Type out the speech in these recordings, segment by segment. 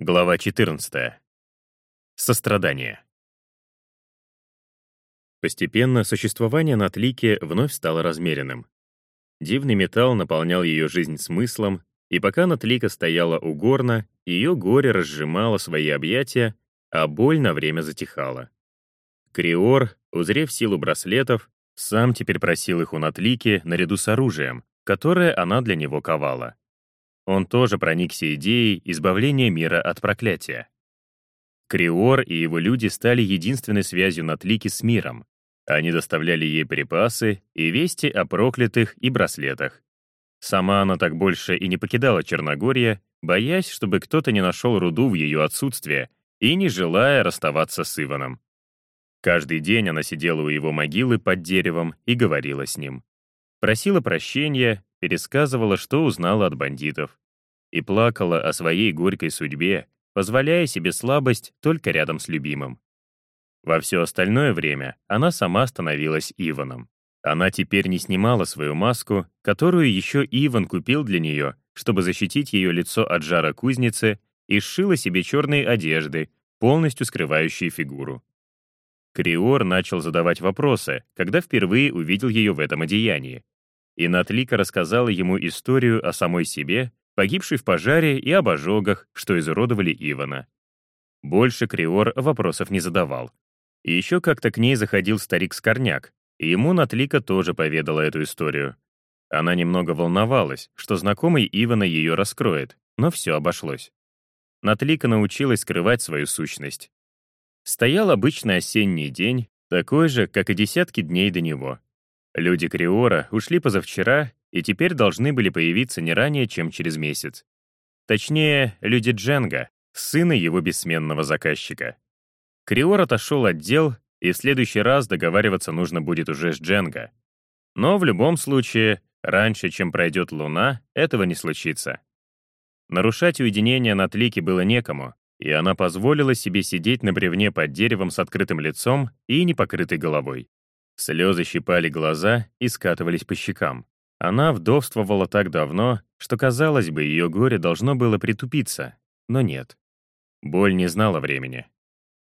Глава 14. Сострадание. Постепенно существование Натлики вновь стало размеренным. Дивный металл наполнял ее жизнь смыслом, и пока Натлика стояла у горна, ее горе разжимало свои объятия, а боль на время затихала. Криор, узрев силу браслетов, сам теперь просил их у Натлики наряду с оружием, которое она для него ковала. Он тоже проникся идеей избавления мира от проклятия. Криор и его люди стали единственной связью Натлики с миром. Они доставляли ей припасы и вести о проклятых и браслетах. Сама она так больше и не покидала Черногория, боясь, чтобы кто-то не нашел руду в ее отсутствие и не желая расставаться с Иваном. Каждый день она сидела у его могилы под деревом и говорила с ним. Просила прощения, пересказывала, что узнала от бандитов. И плакала о своей горькой судьбе, позволяя себе слабость только рядом с любимым. Во все остальное время она сама становилась Иваном. Она теперь не снимала свою маску, которую еще Иван купил для нее, чтобы защитить ее лицо от жара кузницы, и сшила себе черные одежды, полностью скрывающие фигуру. Криор начал задавать вопросы, когда впервые увидел ее в этом одеянии. И Натлика рассказала ему историю о самой себе, погибшей в пожаре и об ожогах, что изуродовали Ивана. Больше Криор вопросов не задавал. И еще как-то к ней заходил старик Скорняк, и ему Натлика тоже поведала эту историю. Она немного волновалась, что знакомый Ивана ее раскроет, но все обошлось. Натлика научилась скрывать свою сущность. Стоял обычный осенний день, такой же, как и десятки дней до него. Люди Криора ушли позавчера и теперь должны были появиться не ранее, чем через месяц. Точнее, люди Дженга, сына его бессменного заказчика. Криор отошел от дел, и в следующий раз договариваться нужно будет уже с Дженга. Но в любом случае, раньше, чем пройдет луна, этого не случится. Нарушать уединение на тлике было некому, и она позволила себе сидеть на бревне под деревом с открытым лицом и непокрытой головой. Слезы щипали глаза и скатывались по щекам. Она вдовствовала так давно, что, казалось бы, ее горе должно было притупиться, но нет. Боль не знала времени.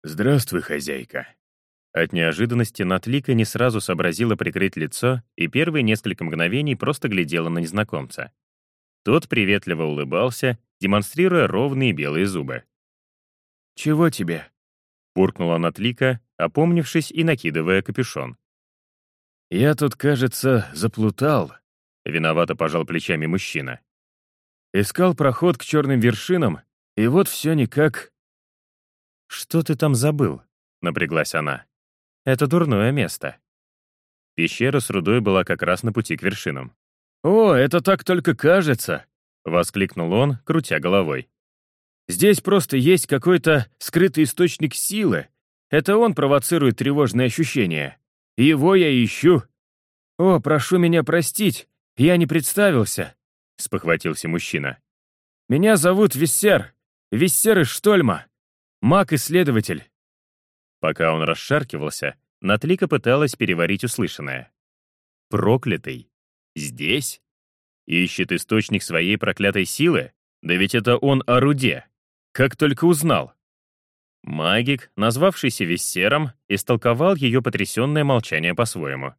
«Здравствуй, хозяйка». От неожиданности Натлика не сразу сообразила прикрыть лицо и первые несколько мгновений просто глядела на незнакомца. Тот приветливо улыбался, демонстрируя ровные белые зубы. «Чего тебе?» — буркнула Натлика, опомнившись и накидывая капюшон. «Я тут, кажется, заплутал», — виновато пожал плечами мужчина. «Искал проход к черным вершинам, и вот все никак...» «Что ты там забыл?» — напряглась она. «Это дурное место». Пещера с рудой была как раз на пути к вершинам. «О, это так только кажется!» — воскликнул он, крутя головой. «Здесь просто есть какой-то скрытый источник силы. Это он провоцирует тревожные ощущения. Его я ищу. О, прошу меня простить, я не представился», — спохватился мужчина. «Меня зовут Виссер, Виссер из Штольма, маг-исследователь». Пока он расшаркивался, Натлика пыталась переварить услышанное. «Проклятый? Здесь? Ищет источник своей проклятой силы? Да ведь это он о руде. Как только узнал. Магик, назвавшийся Виссером, истолковал ее потрясенное молчание по-своему.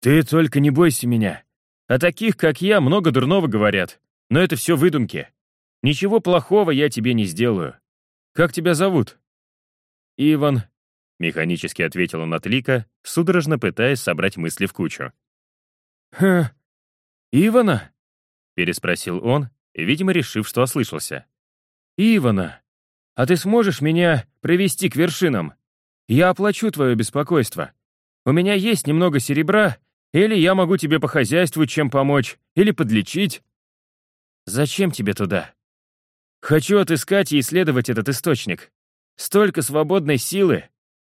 «Ты только не бойся меня. О таких, как я, много дурного говорят, но это все выдумки. Ничего плохого я тебе не сделаю. Как тебя зовут?» «Иван», — механически ответила Натлика, судорожно пытаясь собрать мысли в кучу. «Ха, Ивана?» — переспросил он, видимо, решив, что ослышался. «Ивана, а ты сможешь меня привести к вершинам? Я оплачу твое беспокойство. У меня есть немного серебра, или я могу тебе по хозяйству чем помочь, или подлечить». «Зачем тебе туда?» «Хочу отыскать и исследовать этот источник. Столько свободной силы.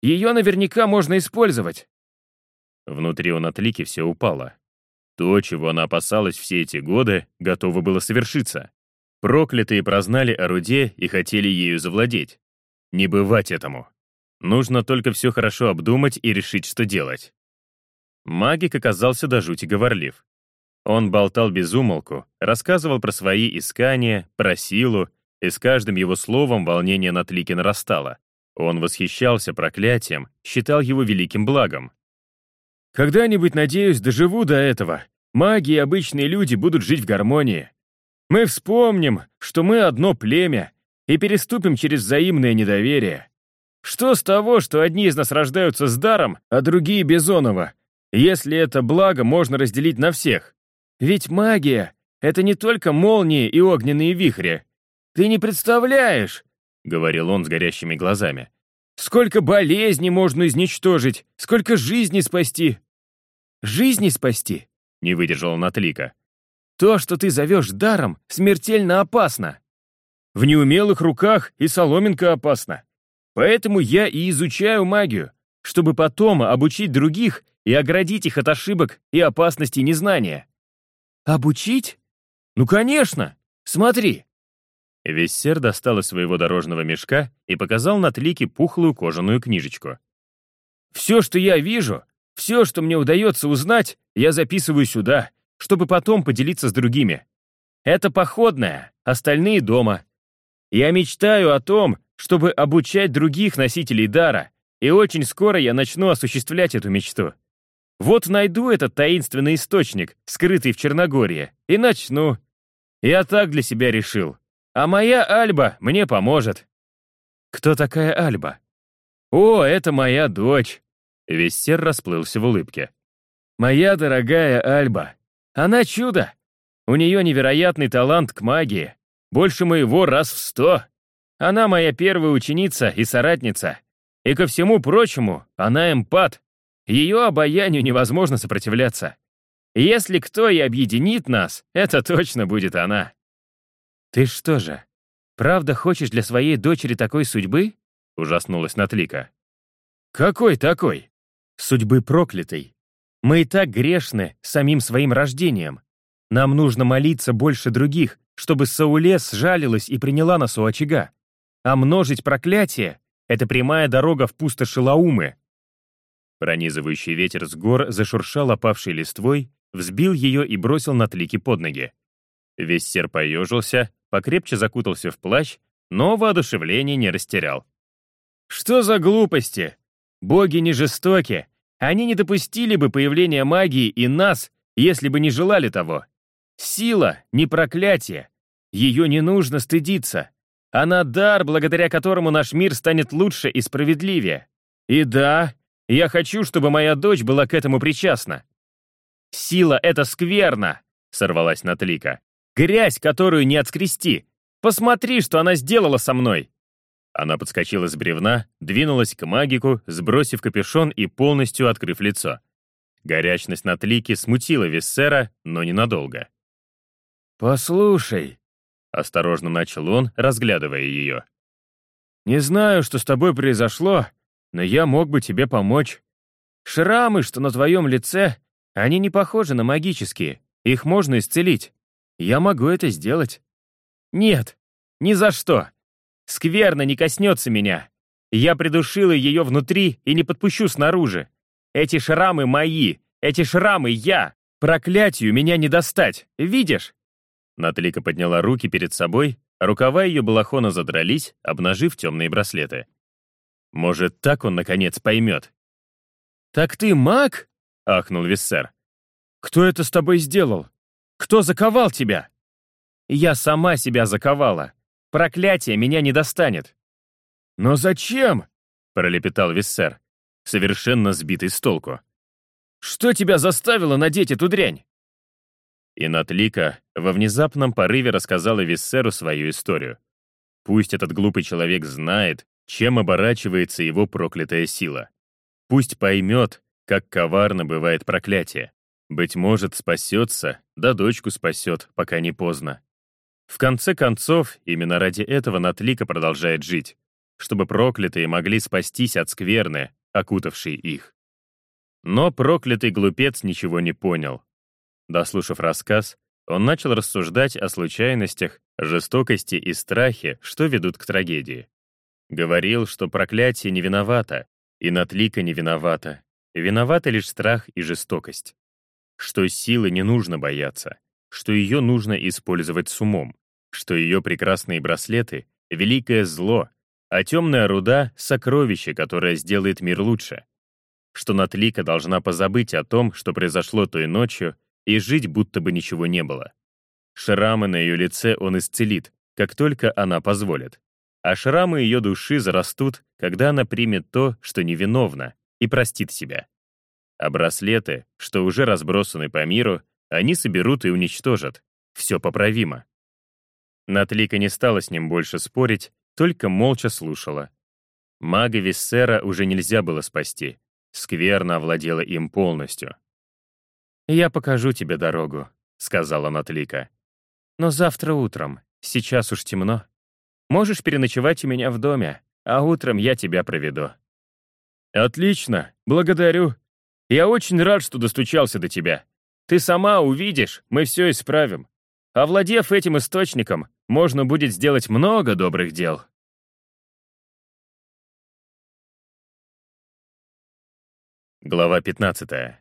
Ее наверняка можно использовать». Внутри у Натлики все упало. То, чего она опасалась все эти годы, готово было совершиться. Проклятые прознали о руде и хотели ею завладеть. Не бывать этому. Нужно только все хорошо обдумать и решить, что делать. Магик оказался до жути говорлив. Он болтал без умолку, рассказывал про свои искания, про силу, и с каждым его словом волнение на Тлике нарастало. Он восхищался проклятием, считал его великим благом. «Когда-нибудь, надеюсь, доживу до этого. Маги и обычные люди будут жить в гармонии. Мы вспомним, что мы одно племя, и переступим через взаимное недоверие. Что с того, что одни из нас рождаются с даром, а другие безоново, если это благо можно разделить на всех? Ведь магия — это не только молнии и огненные вихри. Ты не представляешь, — говорил он с горящими глазами, сколько болезней можно изничтожить, сколько жизней спасти. Жизни спасти? Не выдержала Натлика. То, что ты зовешь даром, смертельно опасно. В неумелых руках и соломинка опасна. Поэтому я и изучаю магию, чтобы потом обучить других и оградить их от ошибок и опасностей незнания. Обучить? Ну, конечно! Смотри!» Вессер достал из своего дорожного мешка и показал на тлике пухлую кожаную книжечку. «Все, что я вижу, все, что мне удается узнать, я записываю сюда, чтобы потом поделиться с другими. Это походное, остальные дома. Я мечтаю о том, чтобы обучать других носителей дара, и очень скоро я начну осуществлять эту мечту. Вот найду этот таинственный источник, скрытый в Черногории, и начну. Я так для себя решил. А моя Альба мне поможет. Кто такая Альба? О, это моя дочь. Вессер расплылся в улыбке. Моя дорогая Альба. Она чудо. У нее невероятный талант к магии. Больше моего раз в сто. Она моя первая ученица и соратница. И ко всему прочему, она эмпат. Ее обаянию невозможно сопротивляться. Если кто и объединит нас, это точно будет она. Ты что же, правда хочешь для своей дочери такой судьбы? Ужаснулась Натлика. Какой такой? Судьбы проклятой. Мы и так грешны самим своим рождением. Нам нужно молиться больше других, чтобы Саулес сжалилась и приняла нас у очага. А множить проклятие — это прямая дорога в пустоши Лаумы. Пронизывающий ветер с гор зашуршал опавшей листвой, взбил ее и бросил на тлики под ноги. Весь сер поежился, покрепче закутался в плащ, но воодушевление не растерял. «Что за глупости? Боги не жестоки. Они не допустили бы появления магии и нас, если бы не желали того. Сила — не проклятие. Ее не нужно стыдиться. Она дар, благодаря которому наш мир станет лучше и справедливее. И да, я хочу, чтобы моя дочь была к этому причастна. Сила — это скверно, сорвалась Натлика. Грязь, которую не отскрести. Посмотри, что она сделала со мной. Она подскочила с бревна, двинулась к магику, сбросив капюшон и полностью открыв лицо. Горячность Натлики смутила Виссера, но ненадолго. «Послушай», Осторожно начал он, разглядывая ее. «Не знаю, что с тобой произошло, но я мог бы тебе помочь. Шрамы, что на твоем лице, они не похожи на магические. Их можно исцелить. Я могу это сделать». «Нет, ни за что. Скверно не коснется меня. Я придушила ее внутри и не подпущу снаружи. Эти шрамы мои, эти шрамы я. Проклятию меня не достать, видишь? Натлика подняла руки перед собой, рукава ее балахона задрались, обнажив темные браслеты. Может, так он, наконец, поймет. «Так ты маг?» — ахнул Виссер. «Кто это с тобой сделал? Кто заковал тебя?» «Я сама себя заковала. Проклятие меня не достанет». «Но зачем?» — пролепетал Виссер, совершенно сбитый с толку. «Что тебя заставило надеть эту дрянь?» И Натлика во внезапном порыве рассказала Виссеру свою историю. Пусть этот глупый человек знает, чем оборачивается его проклятая сила. Пусть поймет, как коварно бывает проклятие. Быть может, спасется, да дочку спасет, пока не поздно. В конце концов, именно ради этого Натлика продолжает жить, чтобы проклятые могли спастись от скверны, окутавшей их. Но проклятый глупец ничего не понял, Дослушав рассказ, он начал рассуждать о случайностях, жестокости и страхе, что ведут к трагедии. Говорил, что проклятие не виновато, и Натлика не виновата. Виноваты лишь страх и жестокость. Что силы не нужно бояться, что ее нужно использовать с умом, что ее прекрасные браслеты — великое зло, а темная руда — сокровище, которое сделает мир лучше. Что Натлика должна позабыть о том, что произошло той ночью, и жить, будто бы ничего не было. Шрамы на ее лице он исцелит, как только она позволит. А шрамы ее души зарастут, когда она примет то, что невиновно, и простит себя. А браслеты, что уже разбросаны по миру, они соберут и уничтожат. Все поправимо. Натлика не стала с ним больше спорить, только молча слушала. Мага Виссера уже нельзя было спасти. Скверно овладела им полностью. «Я покажу тебе дорогу», — сказала Натлика. «Но завтра утром, сейчас уж темно. Можешь переночевать у меня в доме, а утром я тебя проведу». «Отлично, благодарю. Я очень рад, что достучался до тебя. Ты сама увидишь, мы все исправим. Овладев этим источником, можно будет сделать много добрых дел». Глава 15.